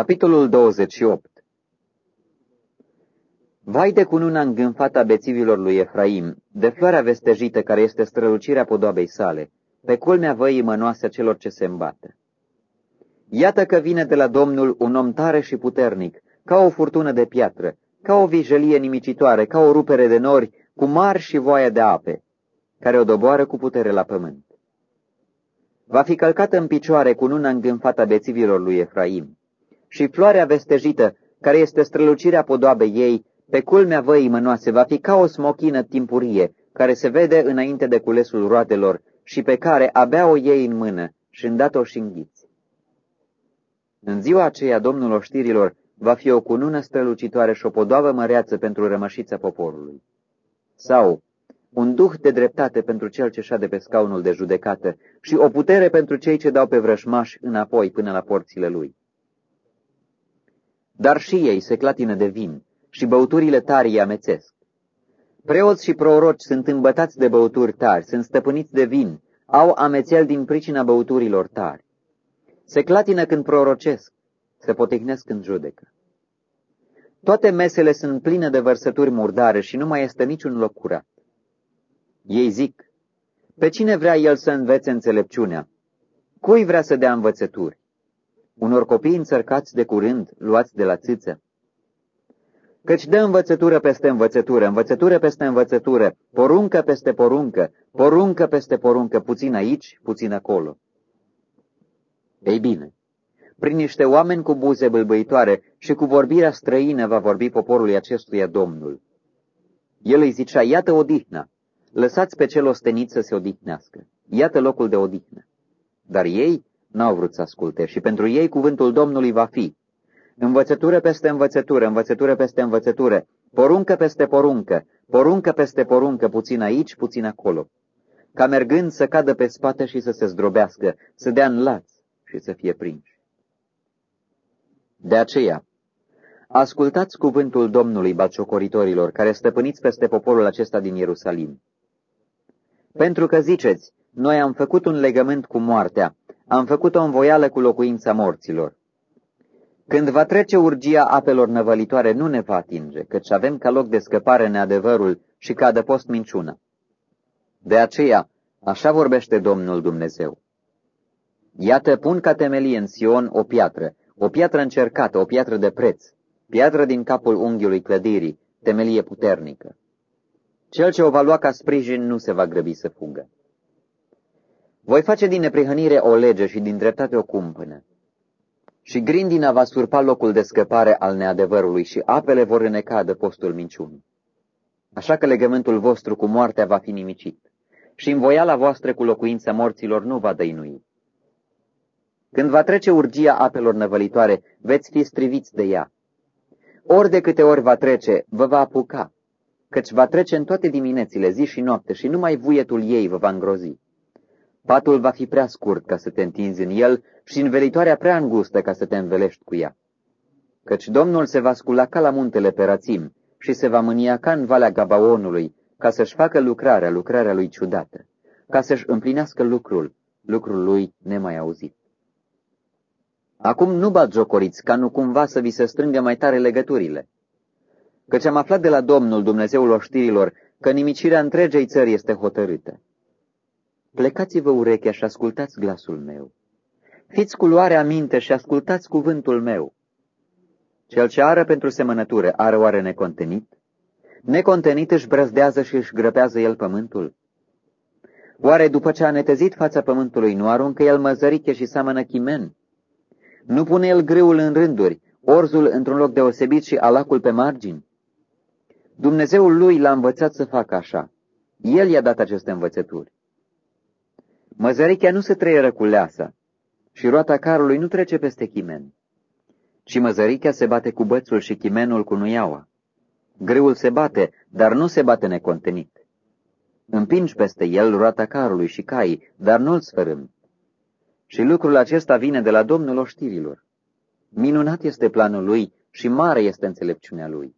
Capitolul 28 Vai de cununa îngânfată a bețivilor lui Efraim, de floarea vestejită care este strălucirea podoabei sale, pe culmea văii mănoase a celor ce se îmbată. Iată că vine de la Domnul un om tare și puternic, ca o furtună de piatră, ca o vijelie nimicitoare, ca o rupere de nori, cu mari și voie de ape, care o doboară cu putere la pământ. Va fi călcată în picioare cu nuna îngânfată a bețivilor lui Efraim și floarea vestejită, care este strălucirea podoabei ei, pe culmea văii mănoase, va fi ca o smochină timpurie, care se vede înainte de culesul roadelor și pe care abia o iei în mână și îndată o și înghiți. În ziua aceea, Domnul oștirilor va fi o cunună strălucitoare și o podoabă măreață pentru rămășița poporului. Sau un duh de dreptate pentru cel ce șade pe scaunul de judecată și o putere pentru cei ce dau pe vrășmași înapoi până la porțile lui. Dar și ei se clatină de vin și băuturile tari îi amețesc. Preoți și proroci sunt îmbătați de băuturi tari, sunt stăpâniți de vin, au amețel din pricina băuturilor tari. Se clatină când prorocesc, se potignesc când judecă. Toate mesele sunt pline de vărsături murdare și nu mai este niciun loc curat. Ei zic, pe cine vrea el să învețe înțelepciunea? Cui vrea să dea învățături? Unor copii înțărcați de curând, luați de la țâță? Căci dă învățătură peste învățătură, învățătură peste învățătură, poruncă peste poruncă, poruncă peste poruncă, puțin aici, puțin acolo. Ei bine, prin niște oameni cu buze bâlbăitoare și cu vorbirea străină va vorbi poporului acestuia Domnul. El îi zicea, iată odihna, lăsați pe cel ostenit să se odihnească, iată locul de odihnă. Dar ei n-au vrut să asculte și pentru ei cuvântul Domnului va fi, învățătură peste învățătură, învățătură peste învățătură, poruncă peste poruncă, poruncă peste poruncă, puțin aici, puțin acolo, ca mergând să cadă pe spate și să se zdrobească, să dea în laț și să fie prinși. De aceea, ascultați cuvântul Domnului bațocoritorilor, care stăpâniți peste poporul acesta din Ierusalim. Pentru că ziceți, noi am făcut un legământ cu moartea, am făcut o învoială cu locuința morților. Când va trece urgia apelor năvălitoare, nu ne va atinge, căci avem ca loc de scăpare neadevărul și ca adăpost minciună. De aceea, așa vorbește Domnul Dumnezeu. Iată, pun ca temelie în Sion o piatră, o piatră încercată, o piatră de preț, piatră din capul unghiului clădirii, temelie puternică. Cel ce o va lua ca sprijin nu se va grăbi să fugă. Voi face din neprihănire o lege și din dreptate o cumpănă. Și grindina va surpa locul de scăpare al neadevărului și apele vor îneca de postul minciunii. Așa că legământul vostru cu moartea va fi nimicit și învoiala voastră cu locuința morților nu va dăinui. Când va trece urgia apelor năvălitoare, veți fi striviți de ea. Ori de câte ori va trece, vă va apuca, căci va trece în toate diminețile, zi și noapte, și numai vuietul ei vă va îngrozi. Patul va fi prea scurt ca să te întinzi în el și învelitoarea prea îngustă ca să te învelești cu ea. Căci Domnul se va scula ca la muntele Perațim și se va mânia ca în valea Gabaonului, ca să-și facă lucrarea, lucrarea lui ciudată, ca să-și împlinească lucrul, lucrul lui nemai auzit. Acum nu jocoriți, ca nu cumva să vi se strângă mai tare legăturile. Căci am aflat de la Domnul, Dumnezeul oștirilor, că nimicirea întregei țări este hotărâtă. Plecați-vă urechea și ascultați glasul meu. Fiți cu luare aminte și ascultați cuvântul meu. Cel ce ară pentru semănătură are oare necontenit? Necontenit își brăzdează și își grăpează el pământul? Oare după ce a netezit fața pământului, nu aruncă el măzăriche și seamănă chimen? Nu pune el grâul în rânduri, orzul într-un loc deosebit și alacul pe margini? Dumnezeul lui l-a învățat să facă așa. El i-a dat aceste învățături. Măzărichea nu se trăieră cu leasa și roata carului nu trece peste chimen, ci măzărichea se bate cu bățul și chimenul cu nuiaua. Grâul se bate, dar nu se bate necontenit. Împingi peste el roata carului și caii, dar nu-l sfărâm. Și lucrul acesta vine de la Domnul oștirilor. Minunat este planul lui și mare este înțelepciunea lui.